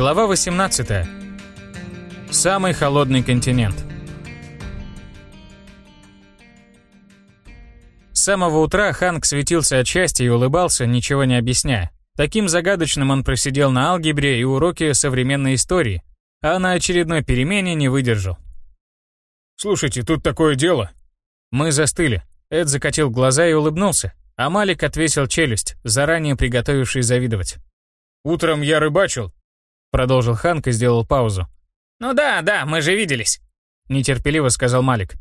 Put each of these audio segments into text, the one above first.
Глава 18. Самый холодный континент. С самого утра Ханк светился от счастья и улыбался, ничего не объясняя. Таким загадочным он просидел на алгебре и уроке современной истории, а на очередной перемене не выдержал. «Слушайте, тут такое дело». Мы застыли. Эд закатил глаза и улыбнулся, а Малик отвесил челюсть, заранее приготовивший завидовать. «Утром я рыбачил, Продолжил Ханк и сделал паузу. «Ну да, да, мы же виделись», — нетерпеливо сказал Малик.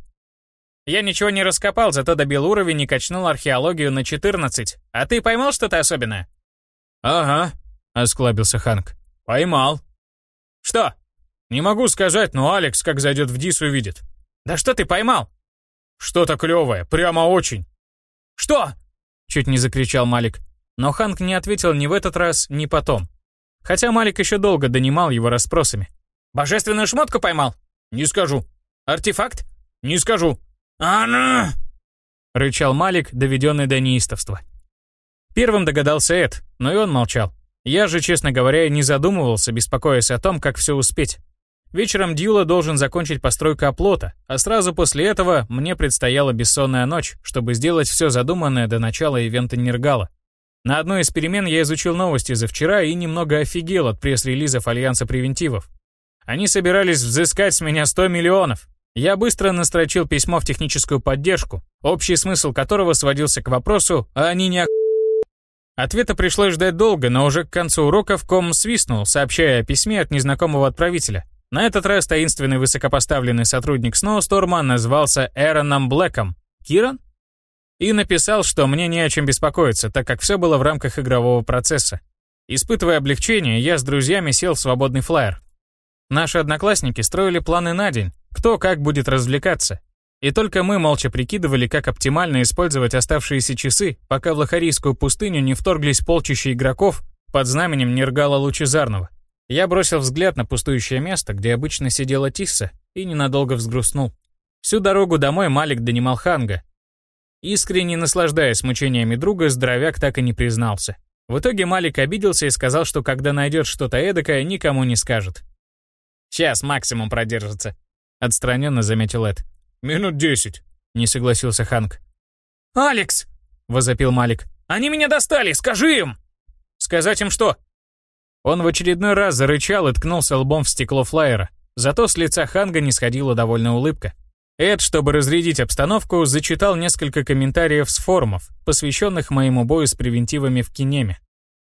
«Я ничего не раскопал, зато добил уровень и качнул археологию на 14. А ты поймал что-то особенное?» «Ага», — осклабился Ханк. «Поймал». «Что?» «Не могу сказать, но Алекс, как зайдет в Дис, увидит». «Да что ты поймал?» «Что-то клевое, прямо очень». «Что?» — чуть не закричал Малик. Но Ханк не ответил ни в этот раз, ни потом. Хотя Малик еще долго донимал его расспросами. «Божественную шмотку поймал?» «Не скажу». «Артефакт?» «Не скажу». «А ну!» Рычал Малик, доведенный до неистовства. Первым догадался Эд, но и он молчал. Я же, честно говоря, не задумывался, беспокоясь о том, как все успеть. Вечером Дьюла должен закончить постройку оплота, а сразу после этого мне предстояла бессонная ночь, чтобы сделать все задуманное до начала ивента Нергала. На одной из перемен я изучил новости за вчера и немного офигел от пресс-релизов Альянса Превентивов. Они собирались взыскать с меня 100 миллионов. Я быстро настрочил письмо в техническую поддержку, общий смысл которого сводился к вопросу «А они не ох...» Ответа пришлось ждать долго, но уже к концу уроков ком свистнул, сообщая о письме от незнакомого отправителя. На этот раз таинственный высокопоставленный сотрудник Сноусторма назвался Эроном Блэком. Киран? И написал, что мне не о чем беспокоиться, так как все было в рамках игрового процесса. Испытывая облегчение, я с друзьями сел в свободный флайер. Наши одноклассники строили планы на день, кто как будет развлекаться. И только мы молча прикидывали, как оптимально использовать оставшиеся часы, пока в Лохарийскую пустыню не вторглись полчища игроков под знаменем Нергала Лучезарного. Я бросил взгляд на пустующее место, где обычно сидела Тисса, и ненадолго взгрустнул. Всю дорогу домой Малик донимал Ханга, Искренне наслаждаясь мучениями друга, здоровяк так и не признался. В итоге Малик обиделся и сказал, что когда найдет что-то эдакое, никому не скажет. «Час максимум продержится», — отстраненно заметил Эд. «Минут десять», — не согласился Ханк. «Алекс!» — возопил Малик. «Они меня достали! Скажи им!» «Сказать им что?» Он в очередной раз зарычал и ткнулся лбом в стекло флайера. Зато с лица Ханга не сходила довольная улыбка. Эд, чтобы разрядить обстановку, зачитал несколько комментариев с форумов, посвященных моему бою с превентивами в Кинеме.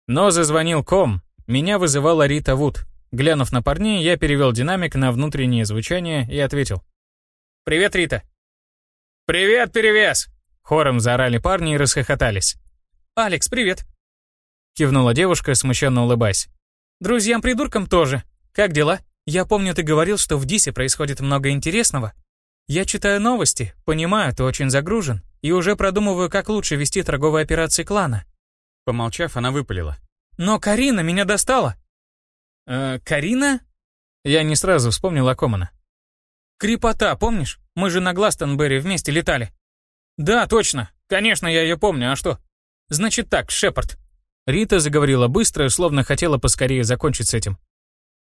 Но зазвонил ком, меня вызывала Рита Вуд. Глянув на парней, я перевел динамик на внутреннее звучание и ответил. «Привет, Рита». «Привет, перевес!» Хором заорали парни и расхохотались. «Алекс, привет!» Кивнула девушка, смущенно улыбаясь. «Друзьям-придуркам тоже. Как дела? Я помню, ты говорил, что в Дисе происходит много интересного. Я читаю новости, понимаю, ты очень загружен, и уже продумываю, как лучше вести торговые операции клана». Помолчав, она выпалила. «Но Карина меня достала!» «Э, Карина?» Я не сразу вспомнил, о ком она. «Крепота, помнишь? Мы же на Гластонберри вместе летали». «Да, точно. Конечно, я ее помню, а что?» «Значит так, Шепард». Рита заговорила быстро, словно хотела поскорее закончить с этим.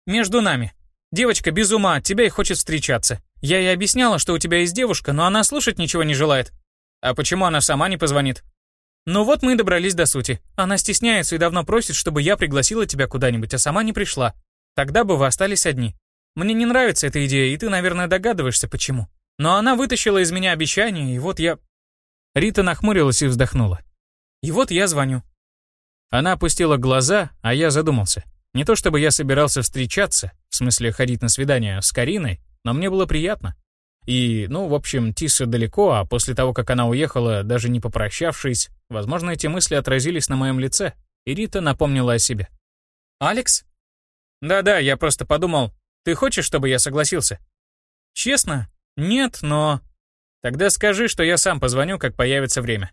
«Между нами. Девочка без ума от тебя и хочет встречаться. Я ей объясняла, что у тебя есть девушка, но она слушать ничего не желает. А почему она сама не позвонит? Ну вот мы и добрались до сути. Она стесняется и давно просит, чтобы я пригласила тебя куда-нибудь, а сама не пришла. Тогда бы вы остались одни. Мне не нравится эта идея, и ты, наверное, догадываешься, почему. Но она вытащила из меня обещание, и вот я...» Рита нахмурилась и вздохнула. «И вот я звоню». Она опустила глаза, а я задумался. Не то чтобы я собирался встречаться, в смысле ходить на свидание, с Кариной, но мне было приятно. И, ну, в общем, Тиса далеко, а после того, как она уехала, даже не попрощавшись, возможно, эти мысли отразились на моем лице, и Рита напомнила о себе. «Алекс?» «Да-да, я просто подумал, ты хочешь, чтобы я согласился?» «Честно? Нет, но...» «Тогда скажи, что я сам позвоню, как появится время».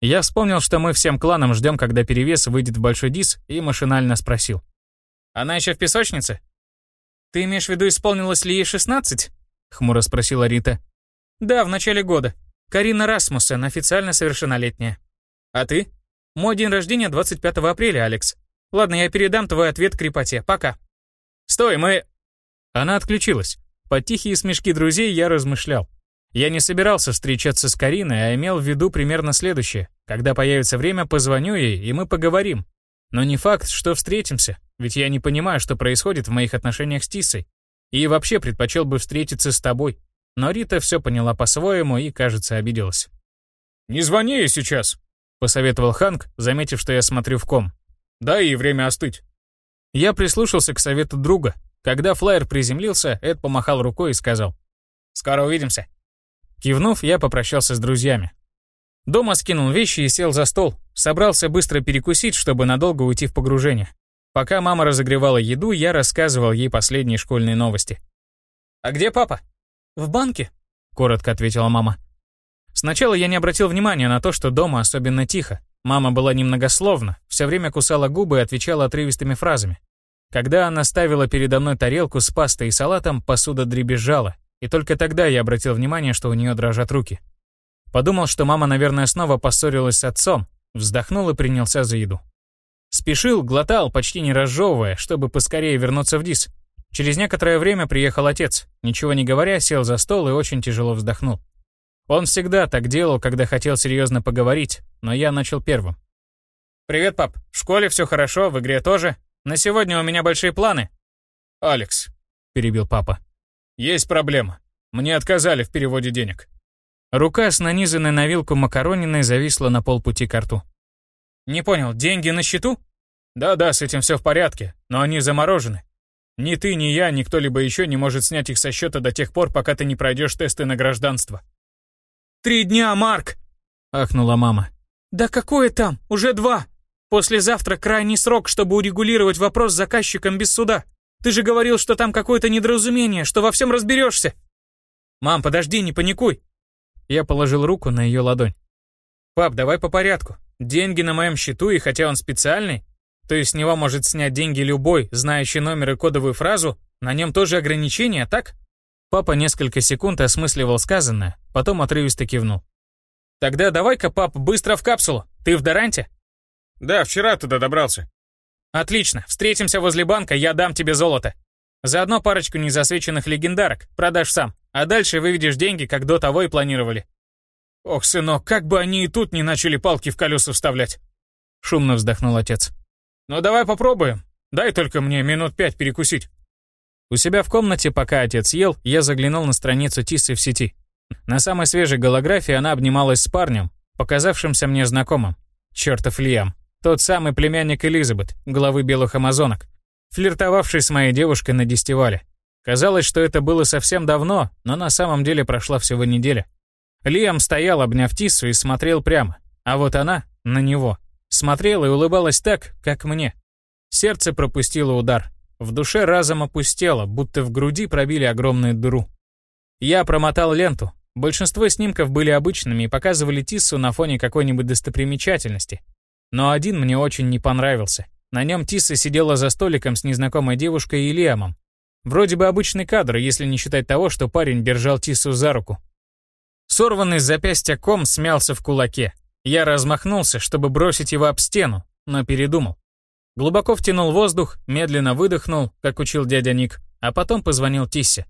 Я вспомнил, что мы всем кланом ждем, когда перевес выйдет в большой дис, и машинально спросил. «Она еще в песочнице?» «Ты имеешь в виду, исполнилось ли ей 16?» — хмуро спросила Рита. «Да, в начале года. Карина Расмуссен, официально совершеннолетняя». «А ты?» «Мой день рождения 25 апреля, Алекс». Ладно, я передам твой ответ крепоте. Пока. Стой, мы... Она отключилась. Под тихие смешки друзей я размышлял. Я не собирался встречаться с Кариной, а имел в виду примерно следующее. Когда появится время, позвоню ей, и мы поговорим. Но не факт, что встретимся, ведь я не понимаю, что происходит в моих отношениях с Тисой. И вообще предпочел бы встретиться с тобой. Но Рита все поняла по-своему и, кажется, обиделась. «Не звони ей сейчас», — посоветовал Ханк, заметив, что я смотрю в ком. «Дай ей время остыть». Я прислушался к совету друга. Когда флайер приземлился, Эд помахал рукой и сказал. «Скоро увидимся». Кивнув, я попрощался с друзьями. Дома скинул вещи и сел за стол. Собрался быстро перекусить, чтобы надолго уйти в погружение. Пока мама разогревала еду, я рассказывал ей последние школьные новости. «А где папа?» «В банке», — коротко ответила мама. Сначала я не обратил внимания на то, что дома особенно тихо. Мама была немногословна, все время кусала губы и отвечала отрывистыми фразами. Когда она ставила передо мной тарелку с пастой и салатом, посуда дребезжала, и только тогда я обратил внимание, что у нее дрожат руки. Подумал, что мама, наверное, снова поссорилась с отцом, вздохнул и принялся за еду. Спешил, глотал, почти не разжевывая, чтобы поскорее вернуться в ДИС. Через некоторое время приехал отец. Ничего не говоря, сел за стол и очень тяжело вздохнул. Он всегда так делал, когда хотел серьезно поговорить, но я начал первым. «Привет, пап. В школе все хорошо, в игре тоже. На сегодня у меня большие планы». «Алекс», — перебил папа. «Есть проблема. Мне отказали в переводе денег». Рука с нанизанной на вилку макарониной зависла на полпути к рту. «Не понял, деньги на счету?» «Да-да, с этим все в порядке, но они заморожены. Ни ты, ни я, ни кто-либо еще не может снять их со счета до тех пор, пока ты не пройдешь тесты на гражданство». «Три дня, Марк!» — ахнула мама. «Да какое там? Уже два! Послезавтра крайний срок, чтобы урегулировать вопрос с заказчиком без суда. Ты же говорил, что там какое-то недоразумение, что во всем разберешься!» «Мам, подожди, не паникуй!» Я положил руку на ее ладонь. «Пап, давай по порядку. Деньги на моем счету, и хотя он специальный, то есть с него может снять деньги любой, знающий номер и кодовую фразу, на нем тоже ограничения, так?» Папа несколько секунд осмысливал сказанное, потом отрывисто кивнул. «Тогда давай-ка, пап, быстро в капсулу. Ты в Доранте?» «Да, вчера туда добрался». «Отлично. Встретимся возле банка, я дам тебе золото. Заодно парочку незасвеченных легендарок. Продашь сам. А дальше выведешь деньги, как до того и планировали». «Ох, сынок, как бы они и тут не начали палки в колеса вставлять!» Шумно вздохнул отец. «Ну давай попробуем. Дай только мне минут пять перекусить». У себя в комнате, пока отец ел, я заглянул на страницу Тисы в сети. На самой свежей голографии она обнималась с парнем, показавшимся мне знакомым. Чёртов Лиам. Тот самый племянник Элизабет, главы белых амазонок, флиртовавший с моей девушкой на дестивале. Казалось, что это было совсем давно, но на самом деле прошла всего неделя. Лиам стоял, обняв Тиссу, и смотрел прямо. А вот она — на него. Смотрела и улыбалась так, как мне. Сердце пропустило удар. В душе разом опустело, будто в груди пробили огромную дыру. Я промотал ленту. Большинство снимков были обычными и показывали Тиссу на фоне какой-нибудь достопримечательности. Но один мне очень не понравился. На нем Тисса сидела за столиком с незнакомой девушкой и Лиамом. Вроде бы обычный кадр, если не считать того, что парень держал Тиссу за руку. Сорванный с запястья ком смялся в кулаке. Я размахнулся, чтобы бросить его об стену, но передумал. Глубоко втянул воздух, медленно выдохнул, как учил дядя Ник, а потом позвонил Тиссе.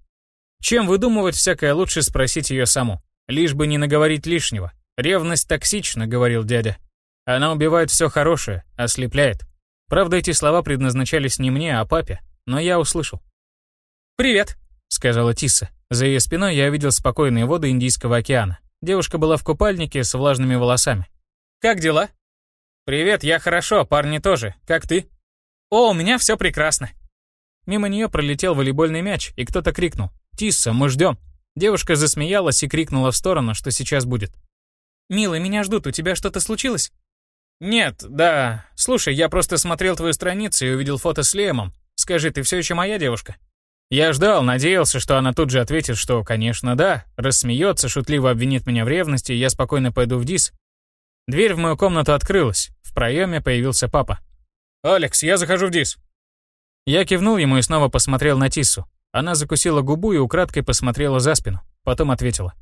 Чем выдумывать всякое лучше спросить ее саму, лишь бы не наговорить лишнего. Ревность токсична, говорил дядя. Она убивает все хорошее, ослепляет. Правда, эти слова предназначались не мне, а папе, но я услышал. «Привет», — сказала Тисса. За ее спиной я видел спокойные воды Индийского океана. Девушка была в купальнике с влажными волосами. «Как дела?» «Привет, я хорошо, парни тоже. Как ты?» «О, у меня все прекрасно». Мимо нее пролетел волейбольный мяч, и кто-то крикнул. «Тисса, мы ждем». Девушка засмеялась и крикнула в сторону, что сейчас будет. «Милый, меня ждут, у тебя что-то случилось?» «Нет, да. Слушай, я просто смотрел твою страницу и увидел фото с Лемом. Скажи, ты все еще моя девушка?» Я ждал, надеялся, что она тут же ответит, что, конечно, да, рассмеется, шутливо обвинит меня в ревности, я спокойно пойду в ДИС. Дверь в мою комнату открылась. В проеме появился папа. «Алекс, я захожу в ДИС». Я кивнул ему и снова посмотрел на Тиссу. Она закусила губу и украдкой посмотрела за спину. Потом ответила.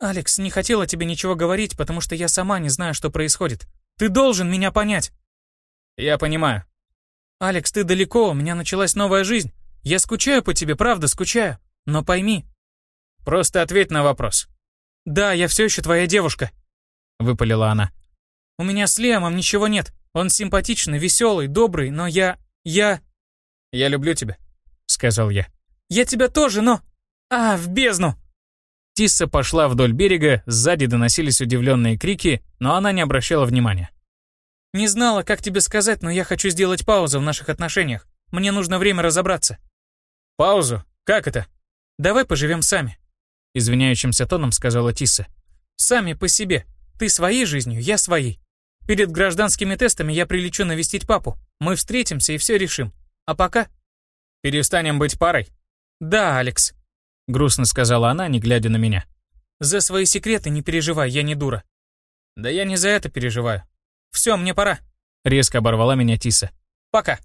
«Алекс, не хотела тебе ничего говорить, потому что я сама не знаю, что происходит. Ты должен меня понять». «Я понимаю. «Алекс, ты далеко, у меня началась новая жизнь. Я скучаю по тебе, правда, скучаю. Но пойми». «Просто ответь на вопрос». «Да, я все еще твоя девушка», — выпалила она. «У меня с Лемом ничего нет. Он симпатичный, веселый, добрый, но я... я...» «Я люблю тебя», — сказал я. «Я тебя тоже, но... А, в бездну!» Тисса пошла вдоль берега, сзади доносились удивленные крики, но она не обращала внимания. «Не знала, как тебе сказать, но я хочу сделать паузу в наших отношениях. Мне нужно время разобраться». «Паузу? Как это?» «Давай поживем сами», — извиняющимся тоном сказала Тисса. «Сами по себе. Ты своей жизнью, я своей. Перед гражданскими тестами я прилечу навестить папу. Мы встретимся и все решим. А пока...» «Перестанем быть парой?» «Да, Алекс», — грустно сказала она, не глядя на меня. «За свои секреты не переживай, я не дура». «Да я не за это переживаю». «Все, мне пора», — резко оборвала меня Тиса. «Пока».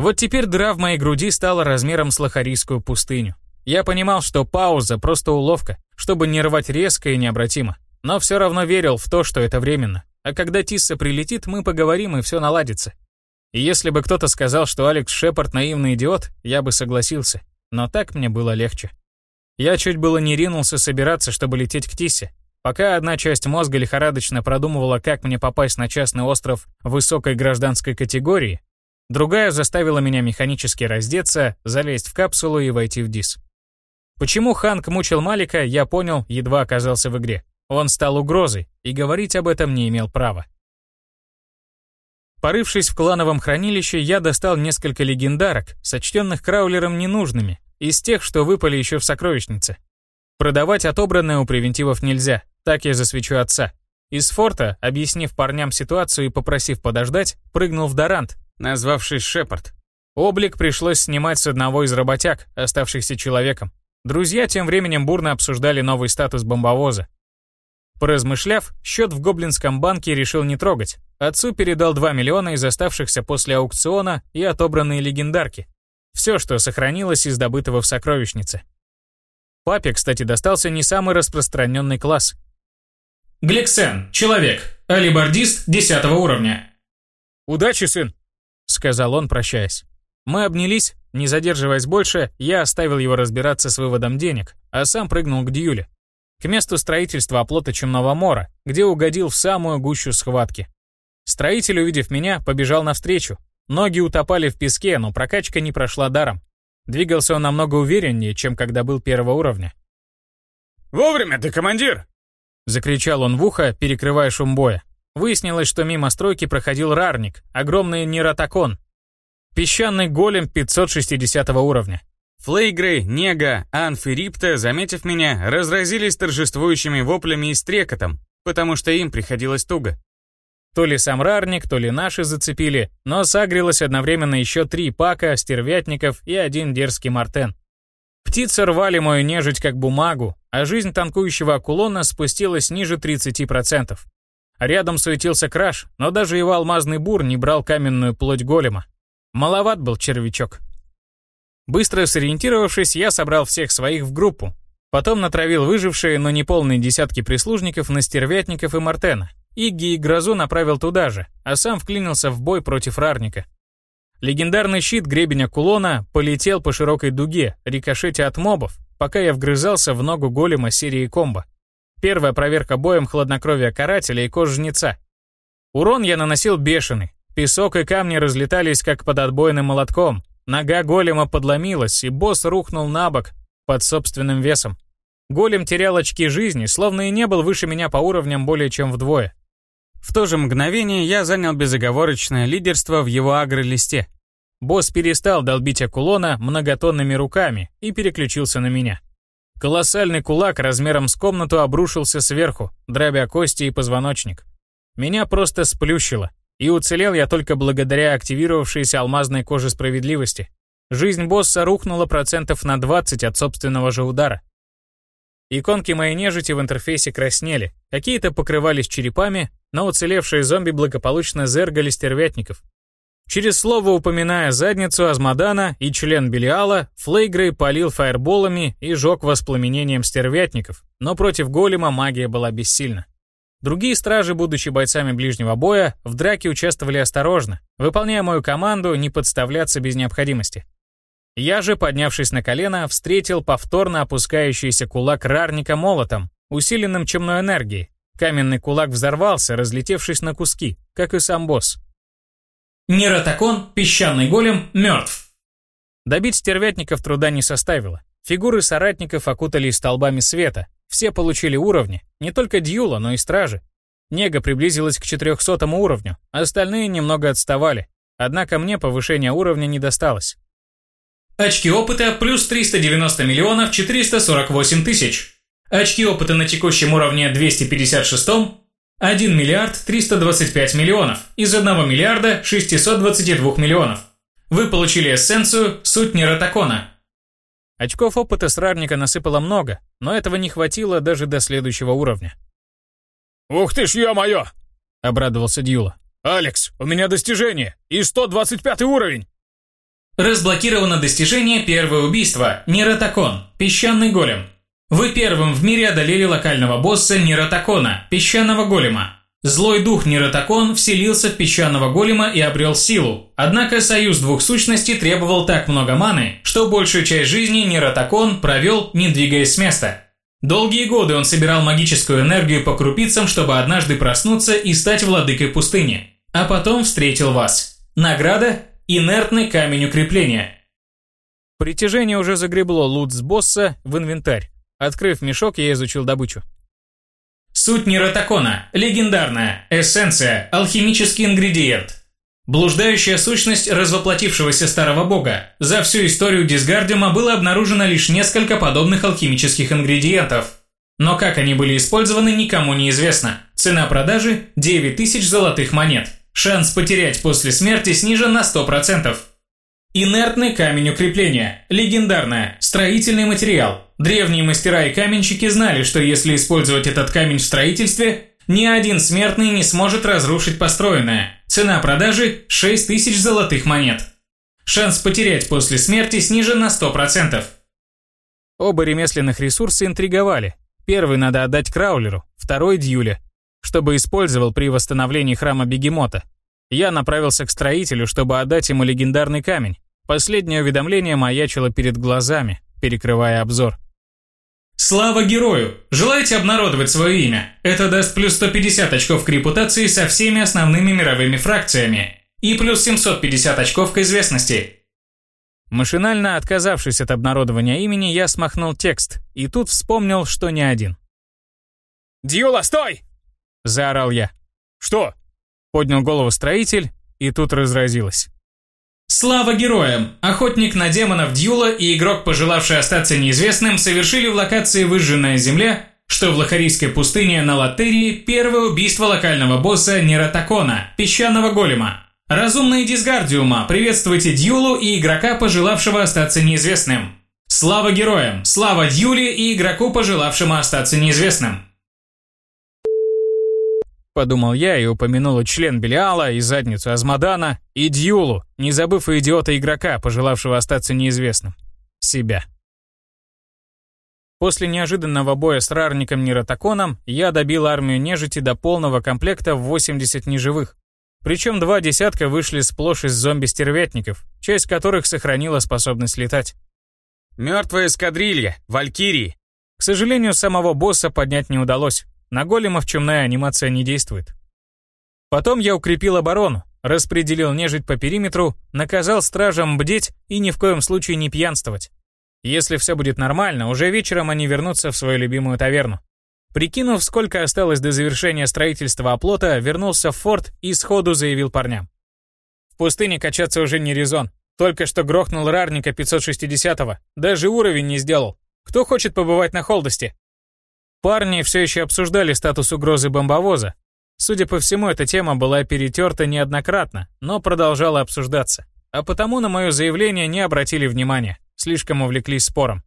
Вот теперь дыра в моей груди стала размером с лохарийскую пустыню. Я понимал, что пауза — просто уловка, чтобы не рвать резко и необратимо. Но все равно верил в то, что это временно. А когда Тисса прилетит, мы поговорим, и все наладится. И если бы кто-то сказал, что Алекс Шепард наивный идиот, я бы согласился. Но так мне было легче. Я чуть было не ринулся собираться, чтобы лететь к Тиссе. Пока одна часть мозга лихорадочно продумывала, как мне попасть на частный остров высокой гражданской категории, другая заставила меня механически раздеться, залезть в капсулу и войти в ДИС. Почему Ханк мучил Малика, я понял, едва оказался в игре. Он стал угрозой, и говорить об этом не имел права. Порывшись в клановом хранилище, я достал несколько легендарок, сочтенных Краулером ненужными, из тех, что выпали еще в сокровищнице. Продавать отобранное у превентивов нельзя, так я засвечу отца. Из форта, объяснив парням ситуацию и попросив подождать, прыгнул в Дорант, назвавшись Шепард. Облик пришлось снимать с одного из работяг, оставшихся человеком. Друзья тем временем бурно обсуждали новый статус бомбовоза. Поразмышляв, счет в Гоблинском банке решил не трогать. Отцу передал 2 миллиона из оставшихся после аукциона и отобранные легендарки. Все, что сохранилось из добытого в сокровищнице. Папе, кстати, достался не самый распространенный класс. Глексен, человек, алибардист 10 уровня. «Удачи, сын!» — сказал он, прощаясь. Мы обнялись, не задерживаясь больше, я оставил его разбираться с выводом денег, а сам прыгнул к Дьюле к месту строительства оплота Чумного Мора, где угодил в самую гущу схватки. Строитель, увидев меня, побежал навстречу. Ноги утопали в песке, но прокачка не прошла даром. Двигался он намного увереннее, чем когда был первого уровня. «Вовремя ты, командир!» Закричал он в ухо, перекрывая шум боя. Выяснилось, что мимо стройки проходил рарник, огромный нейротакон. Песчаный голем 560 уровня. Флейгрей, Нега, Анф и Рипта, заметив меня, разразились торжествующими воплями и стрекотом, потому что им приходилось туго. То ли сам рарник, то ли наши зацепили, но сагрилось одновременно еще три пака, стервятников и один дерзкий мартен. Птицы рвали мою нежить как бумагу, а жизнь танкующего акулона спустилась ниже 30%. Рядом суетился краш, но даже его алмазный бур не брал каменную плоть голема. Маловат был червячок. Быстро сориентировавшись, я собрал всех своих в группу. Потом натравил выжившие, но не полные десятки прислужников на стервятников и Мартена. Игги и Грозу направил туда же, а сам вклинился в бой против Рарника. Легендарный щит гребеня кулона полетел по широкой дуге, рикошете от мобов, пока я вгрызался в ногу голема серии комбо. Первая проверка боем хладнокровия карателя и кож жнеца. Урон я наносил бешеный. Песок и камни разлетались как под отбойным молотком, Нога голема подломилась, и босс рухнул на бок под собственным весом. Голем терял очки жизни, словно и не был выше меня по уровням более чем вдвое. В то же мгновение я занял безоговорочное лидерство в его агро-листе. Босс перестал долбить Акулона многотонными руками и переключился на меня. Колоссальный кулак размером с комнату обрушился сверху, дробя кости и позвоночник. Меня просто сплющило. И уцелел я только благодаря активировавшейся алмазной коже справедливости. Жизнь босса рухнула процентов на 20 от собственного же удара. Иконки моей нежити в интерфейсе краснели, какие-то покрывались черепами, но уцелевшие зомби благополучно зергали стервятников. Через слово упоминая задницу Азмадана и член Белиала, Флейгрей палил фаерболами и жег воспламенением стервятников, но против голема магия была бессильна. Другие стражи, будучи бойцами ближнего боя, в драке участвовали осторожно, выполняя мою команду не подставляться без необходимости. Я же, поднявшись на колено, встретил повторно опускающийся кулак рарника молотом, усиленным чемной энергией. Каменный кулак взорвался, разлетевшись на куски, как и сам босс. Нератакон, песчаный голем, мертв. Добить стервятников труда не составило. Фигуры соратников окутались столбами света, все получили уровни, не только Дьюла, но и Стражи. Нега приблизилась к 400 уровню, остальные немного отставали, однако мне повышение уровня не досталось. Очки опыта плюс 390 миллионов 448 тысяч. Очки опыта на текущем уровне 256 1 миллиард 325 миллионов из 1 миллиарда 622 миллионов. Вы получили эссенцию «Суть Нератакона», Очков опыта срарника насыпало много, но этого не хватило даже до следующего уровня. «Ух ты ж, ё-моё!» — обрадовался Дьюла. «Алекс, у меня достижение! И 125 уровень!» Разблокировано достижение «Первое убийство» Нератакон, песчаный голем. Вы первым в мире одолели локального босса Нератакона, песчаного голема. Злой дух Неротакон вселился в песчаного голема и обрел силу. Однако союз двух сущностей требовал так много маны, что большую часть жизни Неротакон провел, не двигаясь с места. Долгие годы он собирал магическую энергию по крупицам, чтобы однажды проснуться и стать владыкой пустыни. А потом встретил вас. Награда – инертный камень укрепления. Притяжение уже загребло лут с босса в инвентарь. Открыв мешок, я изучил добычу. Суть нейротакона. Легендарная. Эссенция. Алхимический ингредиент. Блуждающая сущность развоплотившегося старого бога. За всю историю Дисгардиума было обнаружено лишь несколько подобных алхимических ингредиентов. Но как они были использованы, никому не известно. Цена продажи – 9000 золотых монет. Шанс потерять после смерти снижен на 100%. Инертный камень укрепления. Легендарная. Строительный материал. Древние мастера и каменщики знали, что если использовать этот камень в строительстве, ни один смертный не сможет разрушить построенное. Цена продажи – 6000 золотых монет. Шанс потерять после смерти снижен на 100%. Оба ремесленных ресурса интриговали. Первый надо отдать Краулеру, второй – Дьюле, чтобы использовал при восстановлении храма Бегемота. Я направился к строителю, чтобы отдать ему легендарный камень. Последнее уведомление маячило перед глазами, перекрывая обзор. Слава герою! Желаете обнародовать свое имя? Это даст плюс 150 очков к репутации со всеми основными мировыми фракциями. И плюс 750 очков к известности. Машинально отказавшись от обнародования имени, я смахнул текст, и тут вспомнил, что не один. «Дьюла, стой!» – заорал я. «Что?» Поднял голову строитель, и тут разразилось. Слава героям! Охотник на демонов Дьюла и игрок, пожелавший остаться неизвестным, совершили в локации «Выжженная земля», что в Лохарийской пустыне на Латерии, первое убийство локального босса Нератакона, песчаного голема. Разумные Дисгардиума, приветствуйте Дьюлу и игрока, пожелавшего остаться неизвестным. Слава героям! Слава Дьюле и игроку, пожелавшему остаться неизвестным. Подумал я и упомянул и член Белиала, и задницу Азмадана, и Дьюлу, не забыв и идиота-игрока, пожелавшего остаться неизвестным. Себя. После неожиданного боя с рарником Ниротаконом я добил армию нежити до полного комплекта в 80 неживых. Причем два десятка вышли сплошь из зомби-стервятников, часть которых сохранила способность летать. Мертвая эскадрилья, валькирии. К сожалению, самого босса поднять не удалось. На големов чумная анимация не действует. Потом я укрепил оборону, распределил нежить по периметру, наказал стражам бдеть и ни в коем случае не пьянствовать. Если все будет нормально, уже вечером они вернутся в свою любимую таверну. Прикинув, сколько осталось до завершения строительства оплота, вернулся в форт и сходу заявил парням. В пустыне качаться уже не резон. Только что грохнул рарника 560-го. Даже уровень не сделал. Кто хочет побывать на холдости? Парни все еще обсуждали статус угрозы бомбовоза. Судя по всему, эта тема была перетерта неоднократно, но продолжала обсуждаться. А потому на мое заявление не обратили внимания, слишком увлеклись спором.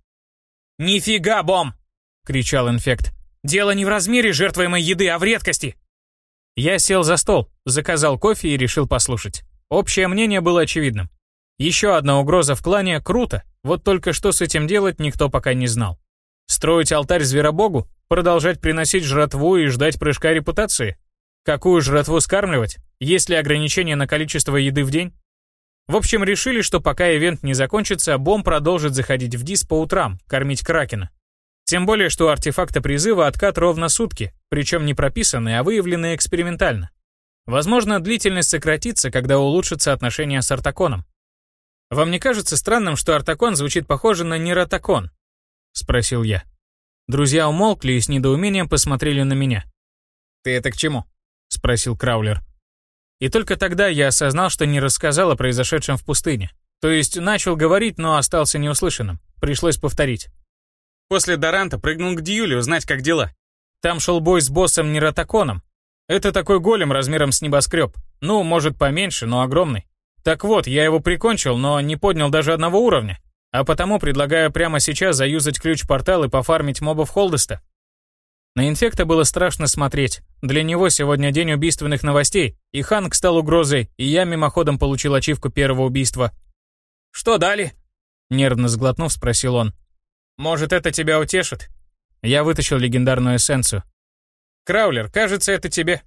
«Нифига, бом!» — кричал инфект. «Дело не в размере жертвуемой еды, а в редкости!» Я сел за стол, заказал кофе и решил послушать. Общее мнение было очевидным. Еще одна угроза в клане – круто, вот только что с этим делать никто пока не знал. Строить алтарь зверобогу? Продолжать приносить жратву и ждать прыжка репутации? Какую жратву скармливать? Есть ли ограничения на количество еды в день? В общем, решили, что пока ивент не закончится, Бом продолжит заходить в дис по утрам, кормить Кракена. Тем более, что артефакта призыва откат ровно сутки, причем не прописанные, а выявленные экспериментально. Возможно, длительность сократится, когда улучшатся отношения с Артаконом. «Вам не кажется странным, что Артакон звучит похоже на Нератакон?» — спросил я. Друзья умолкли и с недоумением посмотрели на меня. «Ты это к чему?» — спросил Краулер. И только тогда я осознал, что не рассказал о произошедшем в пустыне. То есть начал говорить, но остался неуслышанным. Пришлось повторить. После Доранта прыгнул к Дьюле узнать, как дела. Там шел бой с боссом Нератаконом. Это такой голем размером с небоскреб. Ну, может, поменьше, но огромный. Так вот, я его прикончил, но не поднял даже одного уровня. А потому предлагаю прямо сейчас заюзать ключ-портал и пофармить мобов Холдеста. На инфекта было страшно смотреть. Для него сегодня день убийственных новостей, и Ханк стал угрозой, и я мимоходом получил ачивку первого убийства. «Что дали?» Нервно сглотнув, спросил он. «Может, это тебя утешит?» Я вытащил легендарную эссенцию. «Краулер, кажется, это тебе».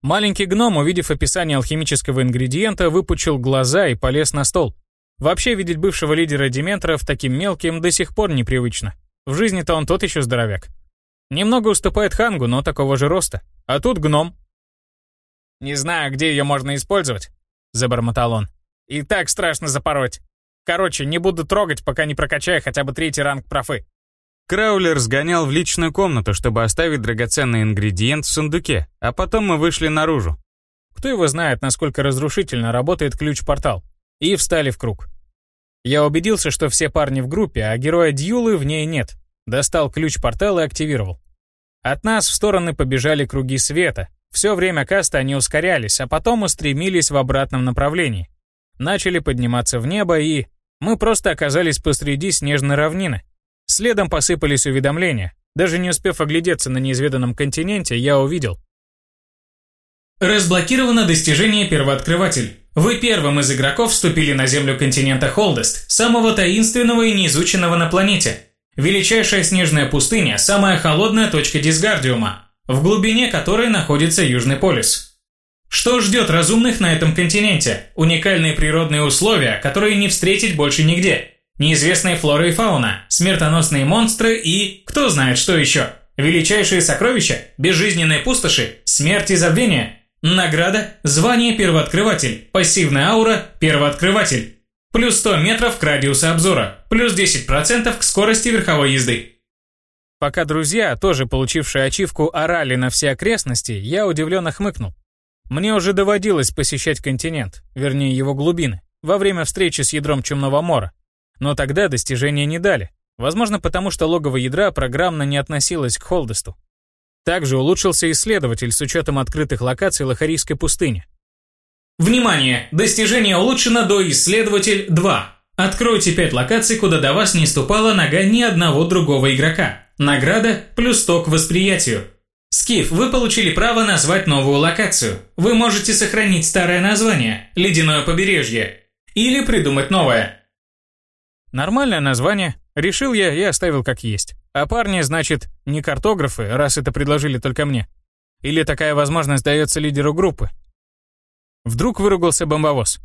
Маленький гном, увидев описание алхимического ингредиента, выпучил глаза и полез на стол. Вообще видеть бывшего лидера Дементоров таким мелким до сих пор непривычно. В жизни-то он тот еще здоровяк. Немного уступает Хангу, но такого же роста. А тут гном. «Не знаю, где ее можно использовать», — забормотал он. «И так страшно запороть. Короче, не буду трогать, пока не прокачаю хотя бы третий ранг профы». Краулер сгонял в личную комнату, чтобы оставить драгоценный ингредиент в сундуке, а потом мы вышли наружу. Кто его знает, насколько разрушительно работает ключ-портал и встали в круг. Я убедился, что все парни в группе, а героя Дьюлы в ней нет. Достал ключ портала и активировал. От нас в стороны побежали круги света. Все время каста они ускорялись, а потом устремились в обратном направлении. Начали подниматься в небо и... Мы просто оказались посреди снежной равнины. Следом посыпались уведомления. Даже не успев оглядеться на неизведанном континенте, я увидел. Разблокировано достижение «Первооткрыватель». Вы первым из игроков вступили на землю континента Холдест, самого таинственного и неизученного на планете. Величайшая снежная пустыня – самая холодная точка Дисгардиума, в глубине которой находится Южный полюс. Что ждет разумных на этом континенте? Уникальные природные условия, которые не встретить больше нигде. Неизвестная флора и фауна, смертоносные монстры и... кто знает что еще. Величайшие сокровища, безжизненные пустоши, смерть и забвение – Награда – звание первооткрыватель, пассивная аура – первооткрыватель. Плюс 100 метров к радиусу обзора, плюс 10% к скорости верховой езды. Пока друзья, тоже получившие ачивку, орали на все окрестности, я удивленно хмыкнул. Мне уже доводилось посещать континент, вернее его глубины, во время встречи с ядром Чумного Мора. Но тогда достижения не дали. Возможно, потому что логово ядра программно не относилось к Холдесту. Также улучшился исследователь с учетом открытых локаций Лохарийской пустыни. Внимание! Достижение улучшено до исследователь 2. Откройте 5 локаций, куда до вас не ступала нога ни одного другого игрока. Награда плюс 100 к восприятию. Скиф, вы получили право назвать новую локацию. Вы можете сохранить старое название «Ледяное побережье» или придумать новое. Нормальное название. Решил я и оставил как есть. А парни, значит, не картографы, раз это предложили только мне. Или такая возможность дается лидеру группы. Вдруг выругался бомбовоз.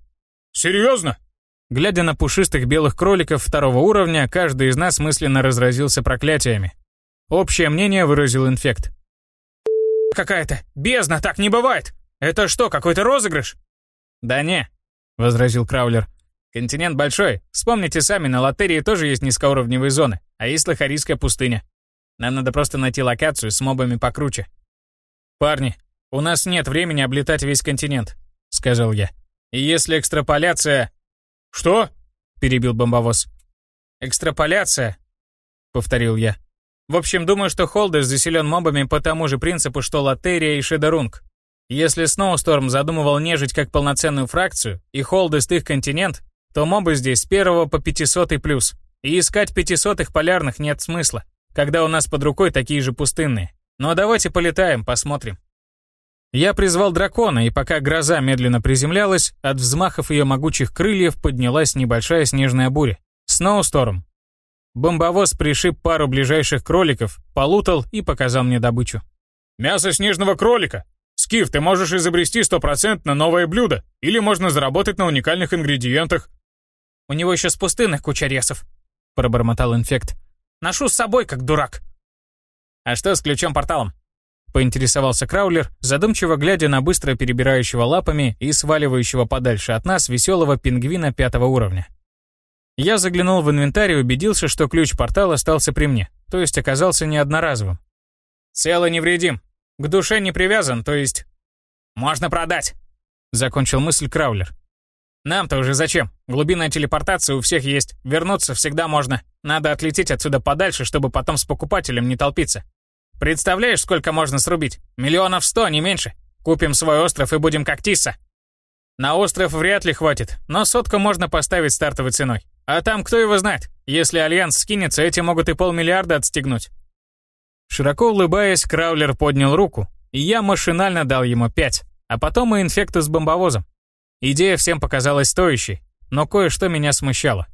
«Серьезно?» Глядя на пушистых белых кроликов второго уровня, каждый из нас мысленно разразился проклятиями. Общее мнение выразил инфект. «Какая-то бездна, так не бывает! Это что, какой-то розыгрыш?» «Да не», — возразил Краулер. Континент большой. Вспомните сами, на лотерии тоже есть низкоуровневые зоны, а есть Лохарийская пустыня. Нам надо просто найти локацию с мобами покруче. «Парни, у нас нет времени облетать весь континент», — сказал я. «И если экстраполяция...» «Что?» — перебил бомбовоз. «Экстраполяция», — повторил я. «В общем, думаю, что Холдес заселен мобами по тому же принципу, что Лотерия и Шедерунг. Если Сноусторм задумывал нежить как полноценную фракцию, и Холдест их континент, то мобы здесь с первого по 500 плюс. И искать пятисотых полярных нет смысла, когда у нас под рукой такие же пустынные. Но давайте полетаем, посмотрим. Я призвал дракона, и пока гроза медленно приземлялась, от взмахов ее могучих крыльев поднялась небольшая снежная буря. Сноусторм. Бомбовоз пришиб пару ближайших кроликов, полутал и показал мне добычу. «Мясо снежного кролика! Скиф, ты можешь изобрести стопроцентно новое блюдо, или можно заработать на уникальных ингредиентах». «У него еще с пустынных куча ресов», — пробормотал инфект. «Ношу с собой, как дурак». «А что с ключом-порталом?» Поинтересовался Краулер, задумчиво глядя на быстро перебирающего лапами и сваливающего подальше от нас веселого пингвина пятого уровня. Я заглянул в инвентарь и убедился, что ключ портала остался при мне, то есть оказался не одноразовым. «Цело невредим. К душе не привязан, то есть...» «Можно продать», — закончил мысль Краулер. «Нам-то уже зачем? Глубинная телепортация у всех есть. Вернуться всегда можно. Надо отлететь отсюда подальше, чтобы потом с покупателем не толпиться. Представляешь, сколько можно срубить? Миллионов сто, не меньше. Купим свой остров и будем как Тисса. На остров вряд ли хватит, но сотку можно поставить стартовой ценой. А там кто его знает? Если Альянс скинется, эти могут и полмиллиарда отстегнуть. Широко улыбаясь, Краулер поднял руку, и я машинально дал ему пять, а потом и инфекту с бомбовозом. Идея всем показалась стоящей, но кое-что меня смущало.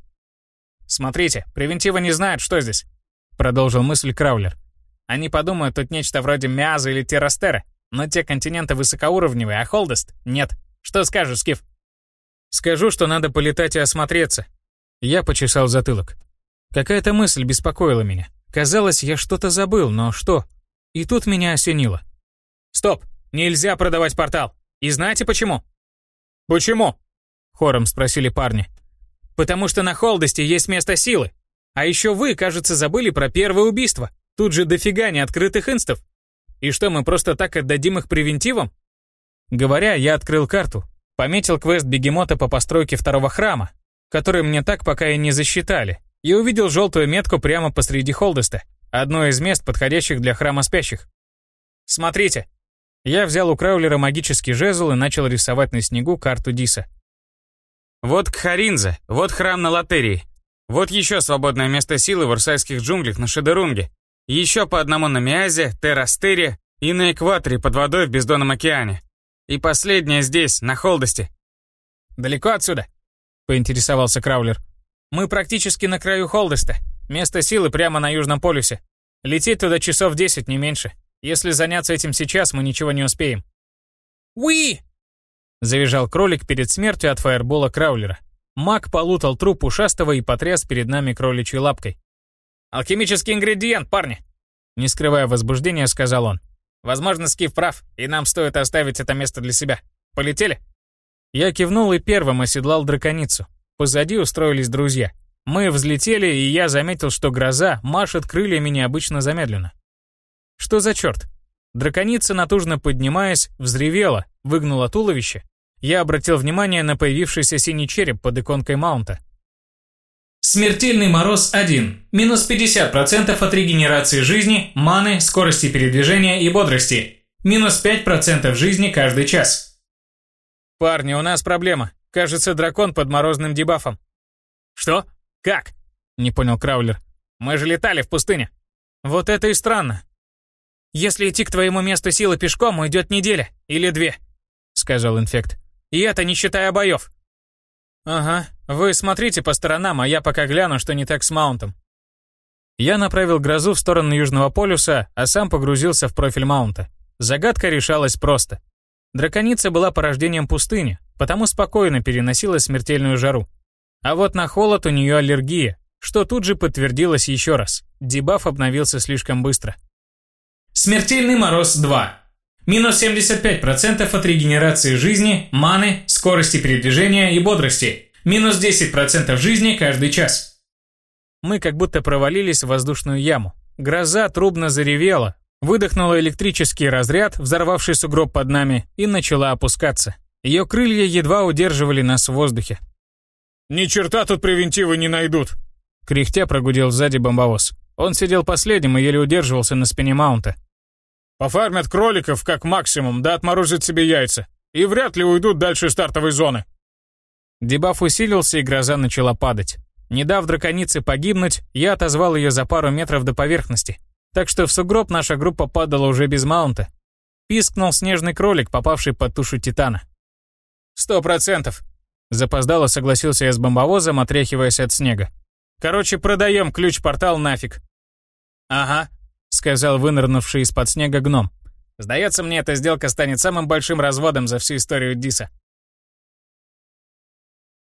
«Смотрите, превентива не знает, что здесь», — продолжил мысль Краулер. Они подумают, тут нечто вроде Мяза или Террастера, но те континенты высокоуровневые, а Холдест — нет. Что скажешь, Скиф? Скажу, что надо полетать и осмотреться. Я почесал затылок. Какая-то мысль беспокоила меня. Казалось, я что-то забыл, но что? И тут меня осенило. Стоп! Нельзя продавать портал. И знаете почему? Почему? Хором спросили парни. Потому что на Холдесте есть место силы. А еще вы, кажется, забыли про первое убийство. Тут же дофига неоткрытых инстов. И что, мы просто так отдадим их превентивом? Говоря, я открыл карту, пометил квест бегемота по постройке второго храма, который мне так пока и не засчитали, и увидел желтую метку прямо посреди Холдеста, одно из мест, подходящих для храма спящих. Смотрите. Я взял у Краулера магический жезл и начал рисовать на снегу карту Диса. Вот Кхаринза, вот храм на Латерии. Вот еще свободное место силы в Урсайских джунглях на Шедерунге. Еще по одному на Миазе, Террастере и на экваторе под водой в бездонном океане. И последнее здесь, на Холдости. «Далеко отсюда?» — поинтересовался Краулер. «Мы практически на краю Холдеста. Место силы прямо на Южном полюсе. Лететь туда часов 10, не меньше. Если заняться этим сейчас, мы ничего не успеем». «Уи!» — завизжал кролик перед смертью от фаербола Краулера. Маг полутал труп ушастого и потряс перед нами кроличьей лапкой. «Алхимический ингредиент, парни!» Не скрывая возбуждения, сказал он. «Возможно, Скиф прав, и нам стоит оставить это место для себя. Полетели?» Я кивнул и первым оседлал драконицу. Позади устроились друзья. Мы взлетели, и я заметил, что гроза машет крыльями необычно замедленно. Что за черт? Драконица, натужно поднимаясь, взревела, выгнула туловище. Я обратил внимание на появившийся синий череп под иконкой маунта. Смертельный мороз 1. Минус 50% от регенерации жизни, маны, скорости передвижения и бодрости. Минус 5% жизни каждый час. Парни, у нас проблема. Кажется, дракон под морозным дебафом. Что? Как? Не понял Краулер. Мы же летали в пустыне. Вот это и странно. Если идти к твоему месту силы пешком, уйдет неделя. Или две, сказал инфект. И это не считая боев. «Ага, вы смотрите по сторонам, а я пока гляну, что не так с маунтом». Я направил грозу в сторону Южного полюса, а сам погрузился в профиль маунта. Загадка решалась просто. Драконица была порождением пустыни, потому спокойно переносила смертельную жару. А вот на холод у нее аллергия, что тут же подтвердилось еще раз. Дебаф обновился слишком быстро. Смертельный мороз 2. Минус 75% от регенерации жизни, маны, скорости передвижения и бодрости. Минус 10% жизни каждый час. Мы как будто провалились в воздушную яму. Гроза трубно заревела, выдохнула электрический разряд, взорвавший сугроб под нами, и начала опускаться. Ее крылья едва удерживали нас в воздухе. «Ни черта тут превентивы не найдут!» Кряхтя прогудел сзади бомбовоз. Он сидел последним и еле удерживался на спине маунта. Пофармят кроликов как максимум, да отморозят себе яйца. И вряд ли уйдут дальше стартовой зоны. Дебаф усилился, и гроза начала падать. Не дав драконице погибнуть, я отозвал ее за пару метров до поверхности. Так что в сугроб наша группа падала уже без маунта. Пискнул снежный кролик, попавший под тушу Титана. «Сто процентов!» Запоздало согласился я с бомбовозом, отряхиваясь от снега. Короче, продаем ключ-портал нафиг». «Ага», — сказал вынырнувший из-под снега гном. «Сдается мне, эта сделка станет самым большим разводом за всю историю Диса».